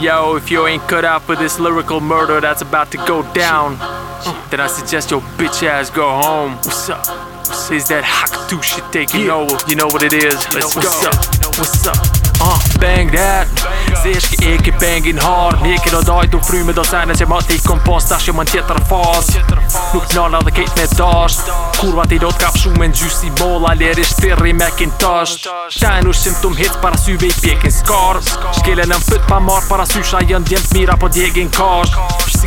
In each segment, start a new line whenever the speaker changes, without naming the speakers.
Yo, if you ain't cut out for this lyrical murder that's about to go down, then I suggest your bitch ass go home. What's up? Is that Hakutu shit taking yeah. over? You know what it is. Let's go. What's up? What's up? Uh, bang that. zesh ki eki pengin hard Një kilo daj du fry me do sene që ma t'i kompost Ta jo më në tjetër faz Nuk nana dhe kejt me dasht Kurva t'i do t'kap shumë me n'gjus i bolla Leri shtirri me kin tësht e nushim t'um hit para syve i pjekin skar Shkele në mfyt pa marr para sysha jën djemt mira po djegin kash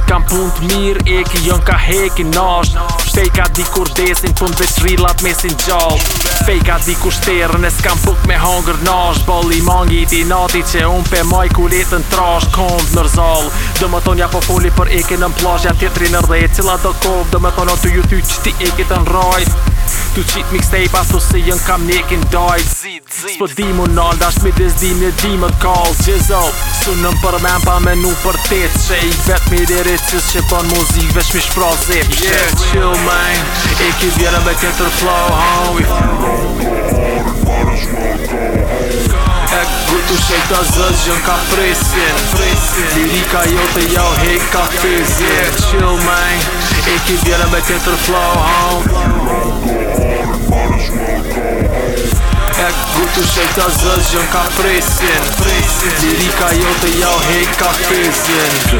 Kam pun të mirë eki, jën ka heki nash Shtej ka di kur shdesin, pun dhe shrillat mesin gjall Fej ka di kur shterën e s'kam buk me hangër nash Bolli mangi i dinati që unë pe maj ku trash Kond në rzall Dë më tonja po foli për eki në mplashja tjetri në rrejt Cila do kovë, dë më tonja të ju thy që ti eki të në rajt Tu qit mixtape kste se pasu jën kam nekin dojt Zit, zit Spo di mu nal, da shmi dis di një di më t'kall Gjizo, su nëm për men pa me për tec Qe i vet me i dirit qës që pon muzik veç mi shpro zip Yeah, chill man E ki vjera me kjetër flow, homie Go, go, go, go, go,
go, go, go, go, go, go, go, go, go, go, go, go, Shek të zëzë gjën ka Lirika jau hek ka fizin Chill man, E k'i vjerëm e të flow E k'i meldohëm e marrës meldohëm E k'u ka presin Lirika e u të
jauhej ka pesin Kështu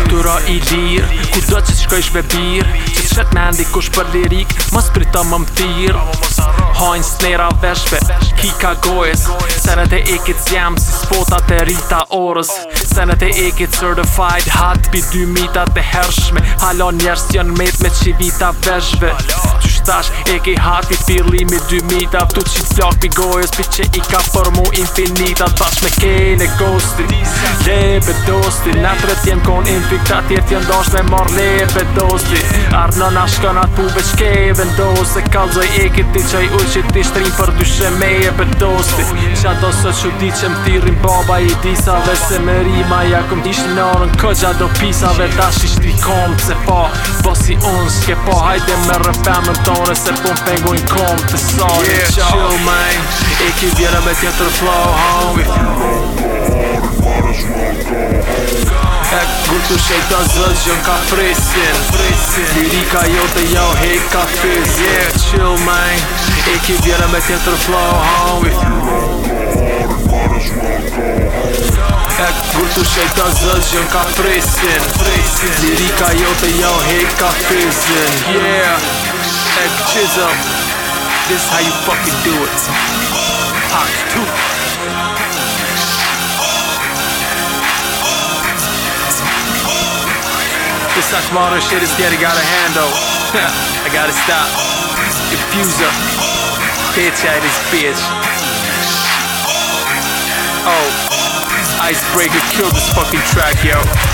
i dirë Ku do të shkojsh me bëbirë Qështës qëtë në ndi kush për lirik, Mësë për i të më mëtirë Hajnë snera veshpe, kika gojës Senet e ekit zjem si spotat e rita orës Senet e ekit certified hat Pi dy mitat e hershme Halon njerës jën met me qivita veshve tash e ke hati pili me dy mita Vtu qit cjak pi gojës pi qe i ka formu infinita Bash me kejn e gosti Lepe dosti Na të jem kon infikta tjerë t'jem dosht me mor lepe dosti Arna na shkëna t'u veç keve ndosë Se kalzoj e ke ti qaj uj që ti shtrin për dy shemeje Pe dosti Qa do së që di qem tirin baba i disa Dhe se me rima ja kum t'isht në orën kë do pisa Dhe dash ishti kom se pa Bo po si unë s'ke pa po, hajde me rëpe Më corner Se pumpen går in komp till salen yeah. Chill man
Ikke videre flow homie Jeg går til shit av zøsjon ka frisin Lirika jo til jo rei ka fis Yeah, chill man Ikke videre med me og flow homie Ek gurtu shejta zëzgjën ka presin Lirika jote jo hej ka fisin Yeah as Chisholm. This how you fucking do it. Part two.
This Akmado shit is getting out of hand though. I gotta stop. Diffuser. Bitch, I this bitch. Oh. Icebreaker killed this fucking
track, yo.